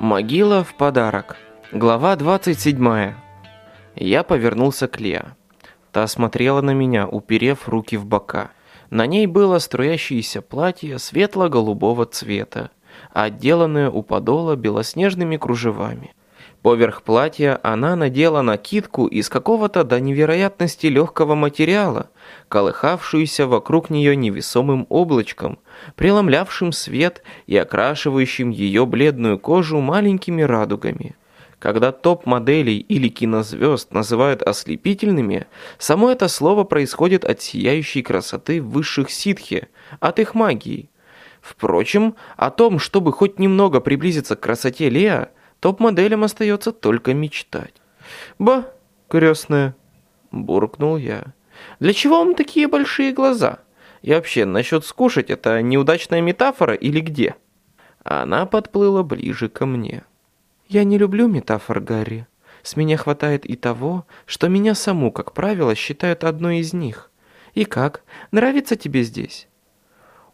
Могила в подарок. Глава 27. Я повернулся к Леа. Та смотрела на меня, уперев руки в бока. На ней было струящееся платье светло-голубого цвета, отделанное у подола белоснежными кружевами. Поверх платья она надела накидку из какого-то до невероятности легкого материала, колыхавшуюся вокруг нее невесомым облачком, преломлявшим свет и окрашивающим ее бледную кожу маленькими радугами. Когда топ-моделей или кинозвезд называют ослепительными, само это слово происходит от сияющей красоты высших ситхи, от их магии. Впрочем, о том, чтобы хоть немного приблизиться к красоте Леа, Топ-моделям остается только мечтать. «Ба, крестная!» – буркнул я. «Для чего вам такие большие глаза? И вообще, насчет скушать, это неудачная метафора или где?» Она подплыла ближе ко мне. «Я не люблю метафор, Гарри. С меня хватает и того, что меня саму, как правило, считают одной из них. И как, нравится тебе здесь?»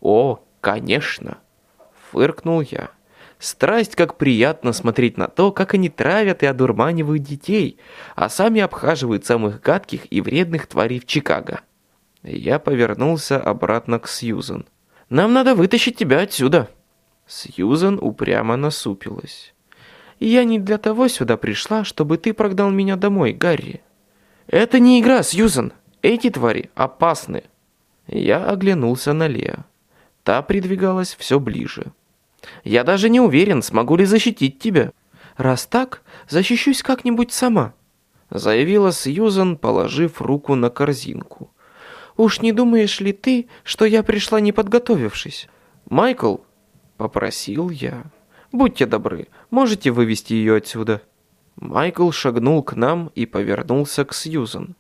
«О, конечно!» – фыркнул я. Страсть, как приятно смотреть на то, как они травят и одурманивают детей, а сами обхаживают самых гадких и вредных тварей в Чикаго. Я повернулся обратно к Сьюзен. «Нам надо вытащить тебя отсюда!» Сьюзен упрямо насупилась. «Я не для того сюда пришла, чтобы ты прогнал меня домой, Гарри. Это не игра, Сьюзен. Эти твари опасны». Я оглянулся на Леа. Та придвигалась все ближе. Я даже не уверен, смогу ли защитить тебя. Раз так, защищусь как-нибудь сама», — заявила Сьюзан, положив руку на корзинку. «Уж не думаешь ли ты, что я пришла не подготовившись?» «Майкл», — попросил я, — «будьте добры, можете вывести ее отсюда?» Майкл шагнул к нам и повернулся к Сьюзан.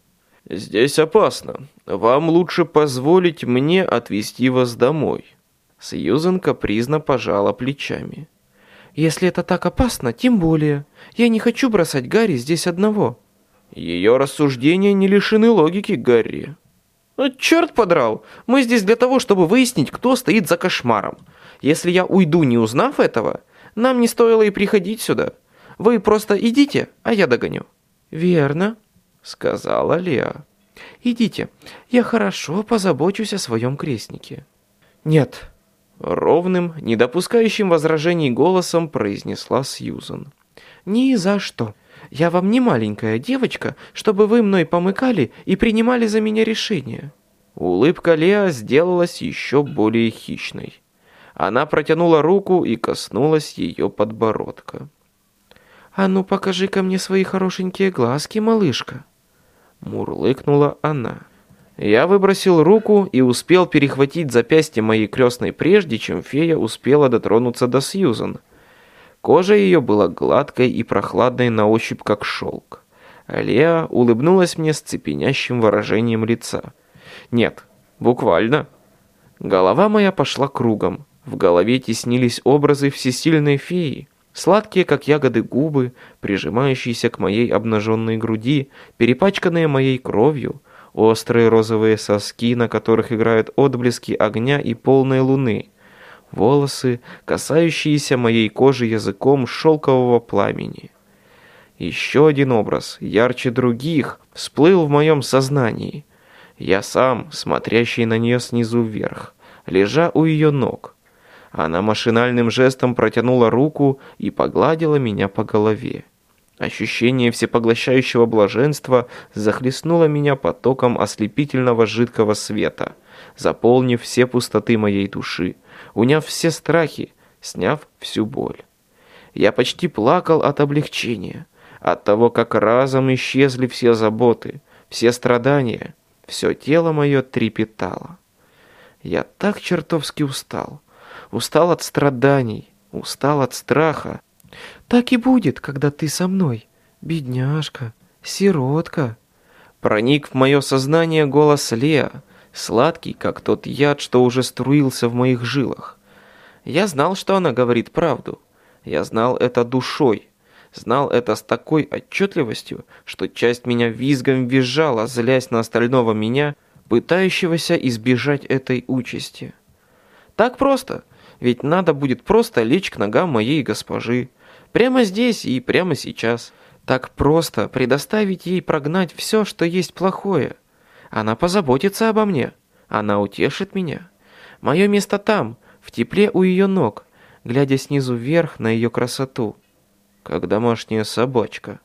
«Здесь опасно. Вам лучше позволить мне отвезти вас домой». Сьюзен капризно пожала плечами. «Если это так опасно, тем более. Я не хочу бросать Гарри здесь одного». «Ее рассуждения не лишены логики, Гарри». «Ну, «Черт подрал! Мы здесь для того, чтобы выяснить, кто стоит за кошмаром. Если я уйду, не узнав этого, нам не стоило и приходить сюда. Вы просто идите, а я догоню». «Верно», — сказала Леа. «Идите, я хорошо позабочусь о своем крестнике». «Нет», Ровным, не допускающим возражений голосом произнесла Сьюзан. «Ни за что. Я вам не маленькая девочка, чтобы вы мной помыкали и принимали за меня решения». Улыбка Леа сделалась еще более хищной. Она протянула руку и коснулась ее подбородка. «А ну покажи-ка мне свои хорошенькие глазки, малышка!» Мурлыкнула она. Я выбросил руку и успел перехватить запястье моей крестной прежде, чем фея успела дотронуться до Сьюзан. Кожа ее была гладкой и прохладной на ощупь, как шелк. Леа улыбнулась мне с цепенящим выражением лица. Нет, буквально. Голова моя пошла кругом. В голове теснились образы всесильной феи. Сладкие, как ягоды, губы, прижимающиеся к моей обнаженной груди, перепачканные моей кровью, острые розовые соски, на которых играют отблески огня и полной луны, волосы, касающиеся моей кожи языком шелкового пламени. Еще один образ, ярче других, всплыл в моем сознании. Я сам, смотрящий на нее снизу вверх, лежа у ее ног. Она машинальным жестом протянула руку и погладила меня по голове. Ощущение всепоглощающего блаженства захлестнуло меня потоком ослепительного жидкого света, заполнив все пустоты моей души, уняв все страхи, сняв всю боль. Я почти плакал от облегчения, от того, как разом исчезли все заботы, все страдания, все тело мое трепетало. Я так чертовски устал, устал от страданий, устал от страха, так и будет, когда ты со мной, бедняжка, сиротка. Проник в мое сознание голос Леа, сладкий, как тот яд, что уже струился в моих жилах. Я знал, что она говорит правду. Я знал это душой. Знал это с такой отчетливостью, что часть меня визгом визжала, злясь на остального меня, пытающегося избежать этой участи. Так просто, ведь надо будет просто лечь к ногам моей госпожи, Прямо здесь и прямо сейчас. Так просто предоставить ей прогнать все, что есть плохое. Она позаботится обо мне. Она утешит меня. Мое место там, в тепле у ее ног, глядя снизу вверх на ее красоту, как домашняя собачка.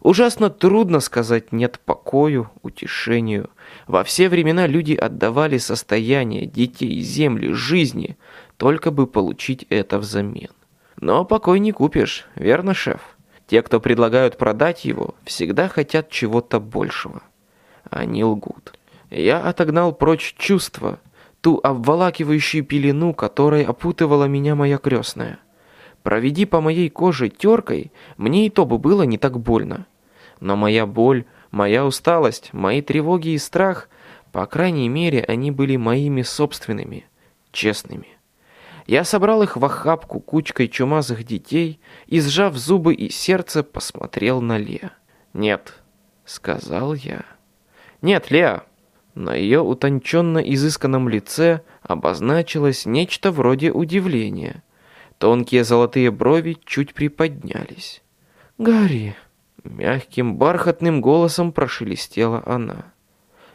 Ужасно трудно сказать «нет» покою, утешению. Во все времена люди отдавали состояние, детей, земли, жизни, только бы получить это взамен. Но покой не купишь, верно, шеф? Те, кто предлагают продать его, всегда хотят чего-то большего. Они лгут. Я отогнал прочь чувства, ту обволакивающую пелену, которой опутывала меня моя крестная. Проведи по моей коже теркой, мне и то бы было не так больно. Но моя боль, моя усталость, мои тревоги и страх, по крайней мере, они были моими собственными, честными. Я собрал их в охапку кучкой чумазых детей и, сжав зубы и сердце, посмотрел на Леа. «Нет», — сказал я. «Нет, Леа, на ее утонченно изысканном лице обозначилось нечто вроде удивления. Тонкие золотые брови чуть приподнялись. «Гарри!» — мягким бархатным голосом прошелестела она.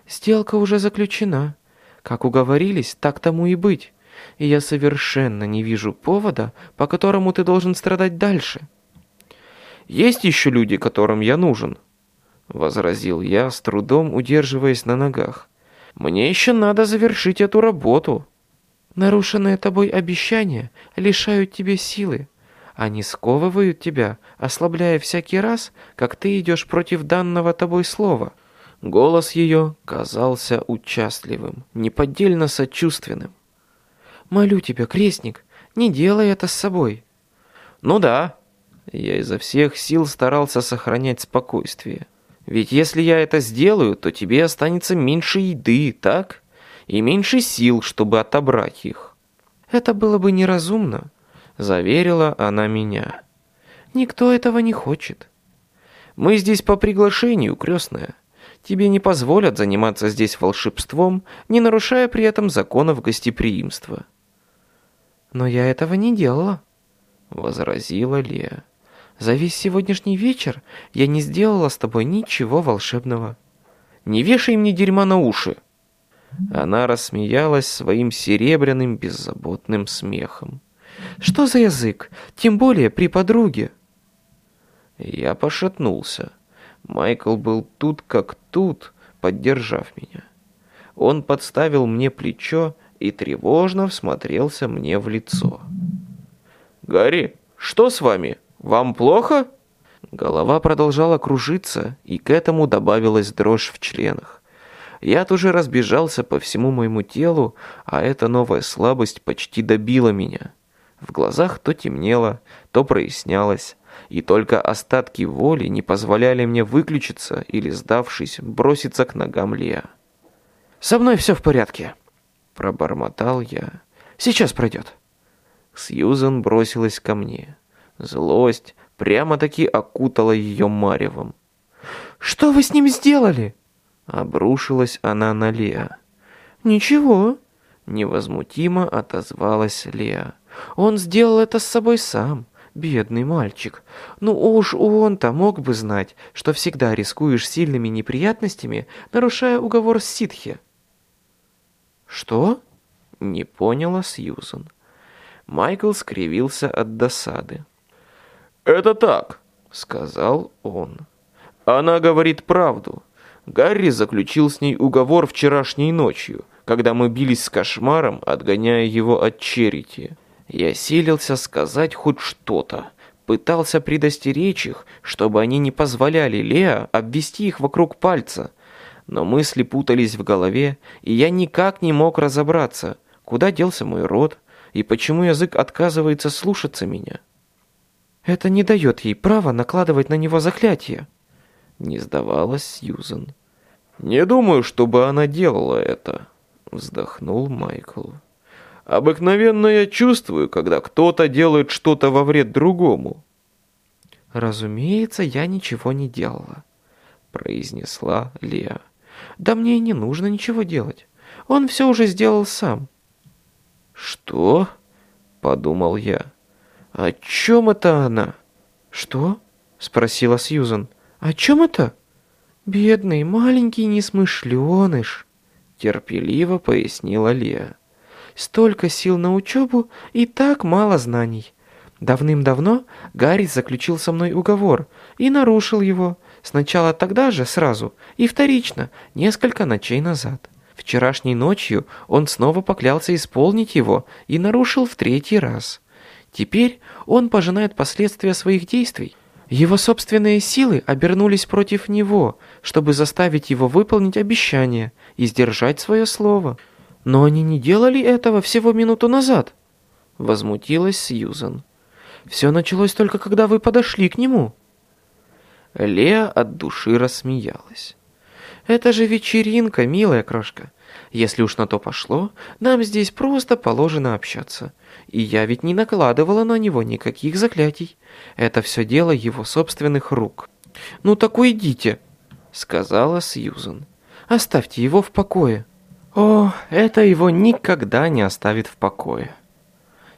«Сделка уже заключена. Как уговорились, так тому и быть. И я совершенно не вижу повода, по которому ты должен страдать дальше». «Есть еще люди, которым я нужен», — возразил я, с трудом удерживаясь на ногах. Мне еще надо завершить эту работу. Нарушенные тобой обещания лишают тебе силы. Они сковывают тебя, ослабляя всякий раз, как ты идешь против данного тобой слова. Голос ее казался участливым, неподдельно сочувственным. «Молю тебя, крестник, не делай это с собой». «Ну да». Я изо всех сил старался сохранять спокойствие. Ведь если я это сделаю, то тебе останется меньше еды, так? И меньше сил, чтобы отобрать их. Это было бы неразумно, заверила она меня. Никто этого не хочет. Мы здесь по приглашению, крестная. Тебе не позволят заниматься здесь волшебством, не нарушая при этом законов гостеприимства. Но я этого не делала, возразила Лея. За весь сегодняшний вечер я не сделала с тобой ничего волшебного. Не вешай мне дерьма на уши!» Она рассмеялась своим серебряным беззаботным смехом. «Что за язык? Тем более при подруге!» Я пошатнулся. Майкл был тут как тут, поддержав меня. Он подставил мне плечо и тревожно всмотрелся мне в лицо. «Гарри, что с вами?» «Вам плохо?» Голова продолжала кружиться, и к этому добавилась дрожь в членах. Яд уже разбежался по всему моему телу, а эта новая слабость почти добила меня. В глазах то темнело, то прояснялось, и только остатки воли не позволяли мне выключиться или, сдавшись, броситься к ногам Леа. «Со мной все в порядке», — пробормотал я. «Сейчас пройдет». Сьюзан бросилась ко мне. Злость прямо-таки окутала ее маревом. «Что вы с ним сделали?» Обрушилась она на Леа. «Ничего», — невозмутимо отозвалась Леа. «Он сделал это с собой сам, бедный мальчик. Ну уж он-то мог бы знать, что всегда рискуешь сильными неприятностями, нарушая уговор с ситхи». «Что?» — не поняла Сьюзан. Майкл скривился от досады. «Это так», — сказал он. «Она говорит правду. Гарри заключил с ней уговор вчерашней ночью, когда мы бились с кошмаром, отгоняя его от черити. Я силился сказать хоть что-то, пытался предостеречь их, чтобы они не позволяли Леа обвести их вокруг пальца. Но мысли путались в голове, и я никак не мог разобраться, куда делся мой рот и почему язык отказывается слушаться меня. Это не дает ей права накладывать на него заклятие. Не сдавалась Сьюзен. Не думаю, чтобы она делала это, вздохнул Майкл. Обыкновенно я чувствую, когда кто-то делает что-то во вред другому. Разумеется, я ничего не делала, произнесла Леа. Да мне и не нужно ничего делать. Он все уже сделал сам. Что? подумал я. О чем это она? «Что?» — спросила Сьюзан. «О чем это?» «Бедный маленький несмышленыш», — терпеливо пояснила Лея. «Столько сил на учебу и так мало знаний. Давным-давно Гарри заключил со мной уговор и нарушил его. Сначала тогда же, сразу, и вторично, несколько ночей назад. Вчерашней ночью он снова поклялся исполнить его и нарушил в третий раз. Теперь он пожинает последствия своих действий. Его собственные силы обернулись против него, чтобы заставить его выполнить обещание и сдержать свое слово. Но они не делали этого всего минуту назад. Возмутилась Сьюзан. Все началось только когда вы подошли к нему». Леа от души рассмеялась. «Это же вечеринка, милая крошка. Если уж на то пошло, нам здесь просто положено общаться. И я ведь не накладывала на него никаких заклятий. Это все дело его собственных рук». «Ну так уйдите», — сказала Сьюзан. «Оставьте его в покое». «О, это его никогда не оставит в покое».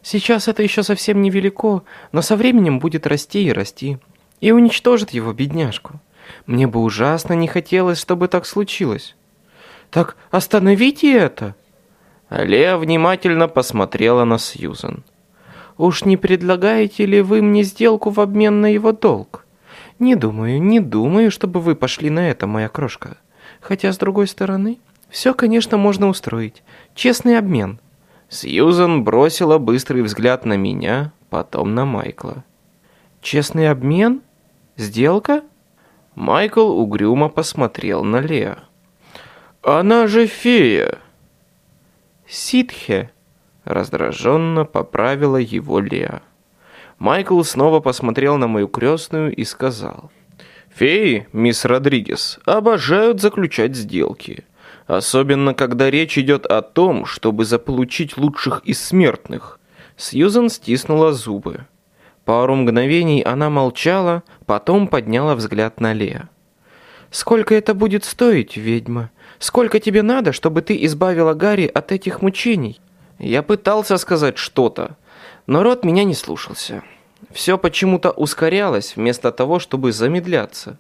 Сейчас это еще совсем невелико, но со временем будет расти и расти. И уничтожит его, бедняжку. Мне бы ужасно не хотелось, чтобы так случилось. Так остановите это!» Леа внимательно посмотрела на Сьюзен. «Уж не предлагаете ли вы мне сделку в обмен на его долг? Не думаю, не думаю, чтобы вы пошли на это, моя крошка. Хотя, с другой стороны, все, конечно, можно устроить. Честный обмен. Сьюзан бросила быстрый взгляд на меня, потом на Майкла. «Честный обмен? Сделка?» Майкл угрюмо посмотрел на Леа. «Она же фея!» «Ситхе!» Раздраженно поправила его Леа. Майкл снова посмотрел на мою крестную и сказал. «Феи, мисс Родригес, обожают заключать сделки. Особенно, когда речь идет о том, чтобы заполучить лучших из смертных. Сьюзан стиснула зубы. Пару мгновений она молчала, потом подняла взгляд на Леа. «Сколько это будет стоить, ведьма? Сколько тебе надо, чтобы ты избавила Гарри от этих мучений?» Я пытался сказать что-то, но рот меня не слушался. Все почему-то ускорялось, вместо того, чтобы замедляться.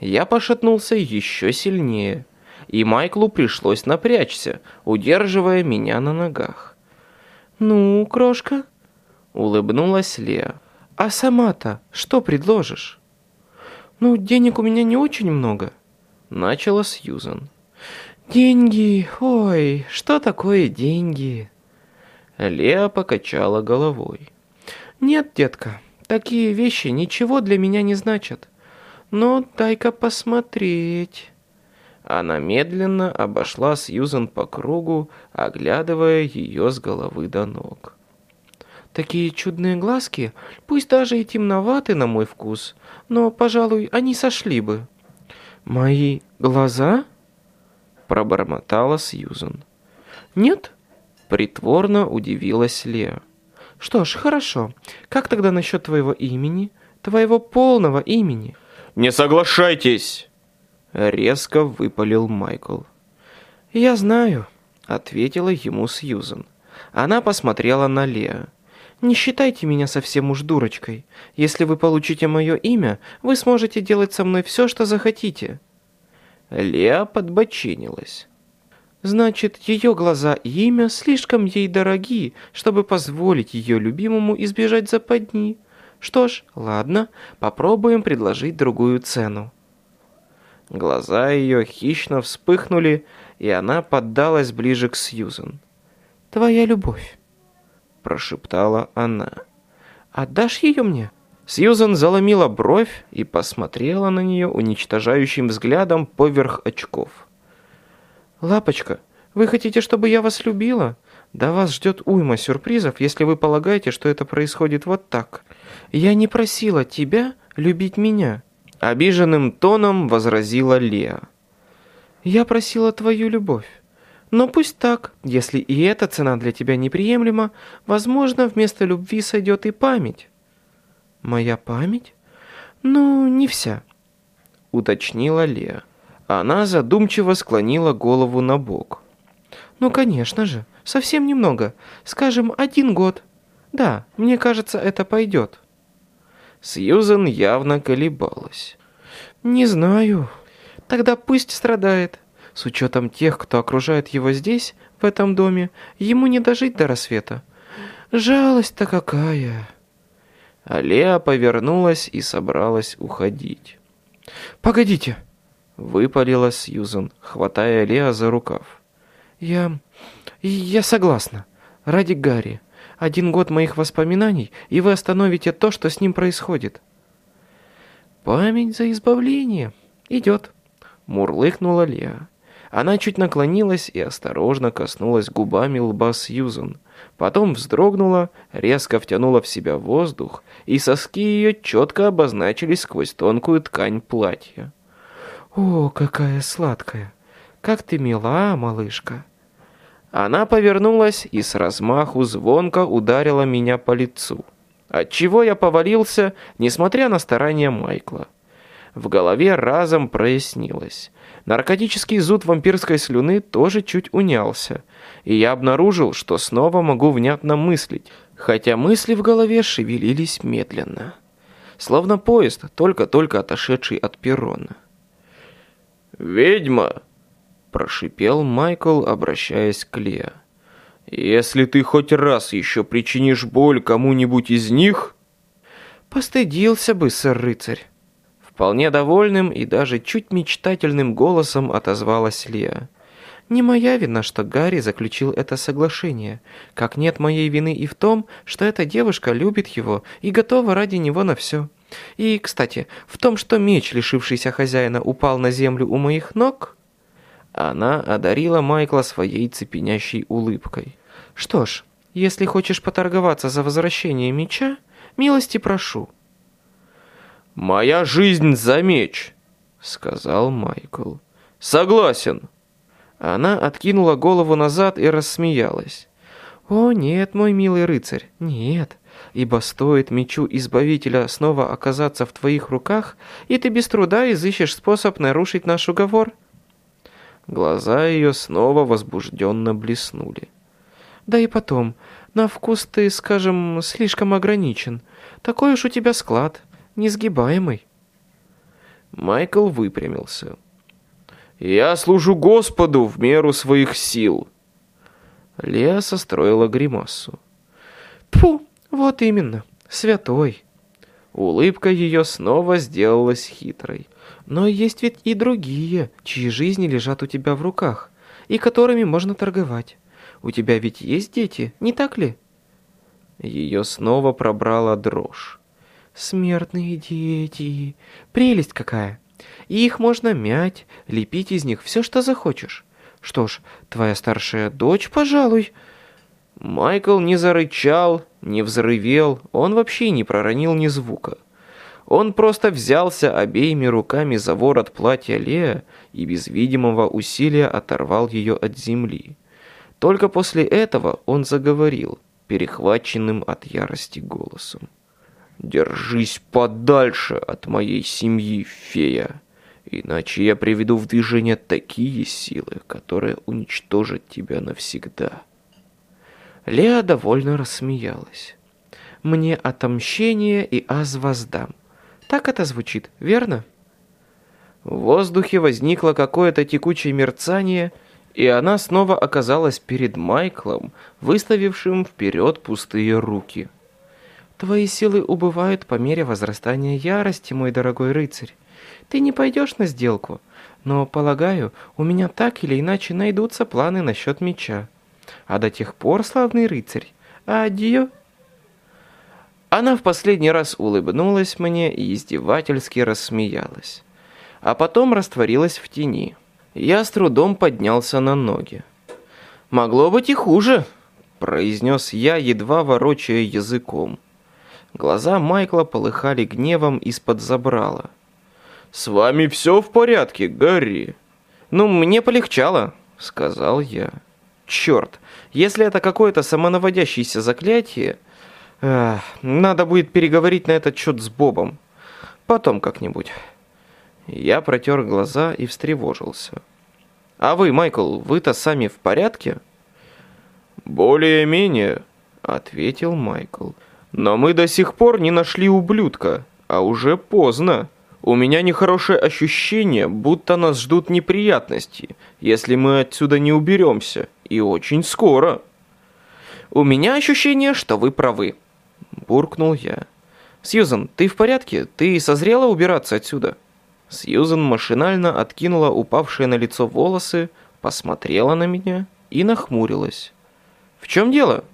Я пошатнулся еще сильнее и Майклу пришлось напрячься, удерживая меня на ногах. «Ну, крошка?» — улыбнулась Леа. «А сама-то что предложишь?» «Ну, денег у меня не очень много», — начала Сьюзан. «Деньги, ой, что такое деньги?» Леа покачала головой. «Нет, детка, такие вещи ничего для меня не значат. Но дай-ка посмотреть». Она медленно обошла Сьюзен по кругу, оглядывая ее с головы до ног. «Такие чудные глазки, пусть даже и темноваты на мой вкус, но, пожалуй, они сошли бы». «Мои глаза?» – пробормотала Сьюзен. «Нет?» – притворно удивилась Леа. «Что ж, хорошо. Как тогда насчет твоего имени? Твоего полного имени?» «Не соглашайтесь!» Резко выпалил Майкл. «Я знаю», — ответила ему Сьюзен. Она посмотрела на Леа. «Не считайте меня совсем уж дурочкой. Если вы получите мое имя, вы сможете делать со мной все, что захотите». Леа подбочинилась. «Значит, ее глаза и имя слишком ей дороги, чтобы позволить ее любимому избежать западни. Что ж, ладно, попробуем предложить другую цену». Глаза ее хищно вспыхнули, и она поддалась ближе к Сьюзен. «Твоя любовь», — прошептала она. «Отдашь ее мне?» Сьюзен заломила бровь и посмотрела на нее уничтожающим взглядом поверх очков. «Лапочка, вы хотите, чтобы я вас любила? Да вас ждет уйма сюрпризов, если вы полагаете, что это происходит вот так. Я не просила тебя любить меня». Обиженным тоном возразила Леа. «Я просила твою любовь. Но пусть так, если и эта цена для тебя неприемлема, возможно, вместо любви сойдет и память». «Моя память? Ну, не вся», — уточнила Леа. Она задумчиво склонила голову на бок. «Ну, конечно же, совсем немного. Скажем, один год. Да, мне кажется, это пойдет». Сьюзен явно колебалась. «Не знаю. Тогда пусть страдает. С учетом тех, кто окружает его здесь, в этом доме, ему не дожить до рассвета. Жалость-то какая!» Алея повернулась и собралась уходить. «Погодите!» — выпалила Сьюзен, хватая Леа за рукав. «Я... я согласна. Ради Гарри. Один год моих воспоминаний, и вы остановите то, что с ним происходит». «Память за избавление. Идет», — мурлыкнула Леа. Она чуть наклонилась и осторожно коснулась губами лба Сьюзен. Потом вздрогнула, резко втянула в себя воздух, и соски ее четко обозначились сквозь тонкую ткань платья. «О, какая сладкая! Как ты мила, малышка!» Она повернулась и с размаху звонко ударила меня по лицу, отчего я повалился, несмотря на старания Майкла. В голове разом прояснилось. Наркотический зуд вампирской слюны тоже чуть унялся, и я обнаружил, что снова могу внятно мыслить, хотя мысли в голове шевелились медленно. Словно поезд, только-только отошедший от перрона. «Ведьма!» – прошипел Майкл, обращаясь к Лео. «Если ты хоть раз еще причинишь боль кому-нибудь из них...» «Постыдился бы, сэр-рыцарь!» Вполне довольным и даже чуть мечтательным голосом отозвалась Леа. «Не моя вина, что Гарри заключил это соглашение. Как нет моей вины и в том, что эта девушка любит его и готова ради него на все. И, кстати, в том, что меч, лишившийся хозяина, упал на землю у моих ног...» Она одарила Майкла своей цепенящей улыбкой. «Что ж, если хочешь поторговаться за возвращение меча, милости прошу». «Моя жизнь за меч», — сказал Майкл. «Согласен». Она откинула голову назад и рассмеялась. «О, нет, мой милый рыцарь, нет, ибо стоит мечу Избавителя снова оказаться в твоих руках, и ты без труда изыщешь способ нарушить наш уговор». Глаза ее снова возбужденно блеснули. «Да и потом, на вкус ты, скажем, слишком ограничен. Такой уж у тебя склад несгибаемый. Майкл выпрямился. «Я служу Господу в меру своих сил». Леа состроила гримасу. «Пфу, вот именно, святой». Улыбка ее снова сделалась хитрой. «Но есть ведь и другие, чьи жизни лежат у тебя в руках, и которыми можно торговать. У тебя ведь есть дети, не так ли?» Ее снова пробрала дрожь. Смертные дети. Прелесть какая. И их можно мять, лепить из них все, что захочешь. Что ж, твоя старшая дочь, пожалуй. Майкл не зарычал, не взрывел, он вообще не проронил ни звука. Он просто взялся обеими руками за ворот платья Лея и без видимого усилия оторвал ее от земли. Только после этого он заговорил, перехваченным от ярости голосом. Держись подальше от моей семьи, фея, иначе я приведу в движение такие силы, которые уничтожат тебя навсегда. Леа довольно рассмеялась. «Мне отомщение и аз воздам». Так это звучит, верно? В воздухе возникло какое-то текучее мерцание, и она снова оказалась перед Майклом, выставившим вперед пустые руки. Твои силы убывают по мере возрастания ярости, мой дорогой рыцарь. Ты не пойдешь на сделку, но, полагаю, у меня так или иначе найдутся планы насчет меча. А до тех пор, славный рыцарь, адью. Она в последний раз улыбнулась мне и издевательски рассмеялась. А потом растворилась в тени. Я с трудом поднялся на ноги. «Могло быть и хуже», — произнес я, едва ворочая языком. Глаза Майкла полыхали гневом из-под забрала. «С вами все в порядке, Гарри?» «Ну, мне полегчало», — сказал я. «Черт, если это какое-то самонаводящееся заклятие, эх, надо будет переговорить на этот счет с Бобом. Потом как-нибудь». Я протер глаза и встревожился. «А вы, Майкл, вы-то сами в порядке?» «Более-менее», — ответил Майкл. «Майкл». Но мы до сих пор не нашли ублюдка. А уже поздно. У меня нехорошее ощущение, будто нас ждут неприятности, если мы отсюда не уберемся. И очень скоро. У меня ощущение, что вы правы. Буркнул я. Сьюзан, ты в порядке? Ты созрела убираться отсюда? Сьюзан машинально откинула упавшие на лицо волосы, посмотрела на меня и нахмурилась. «В чем дело?»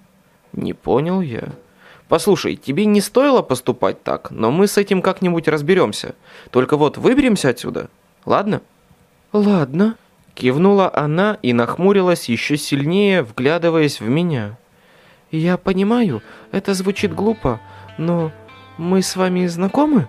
Не понял я. «Послушай, тебе не стоило поступать так, но мы с этим как-нибудь разберемся. Только вот выберемся отсюда, ладно?» «Ладно», — кивнула она и нахмурилась еще сильнее, вглядываясь в меня. «Я понимаю, это звучит глупо, но мы с вами знакомы?»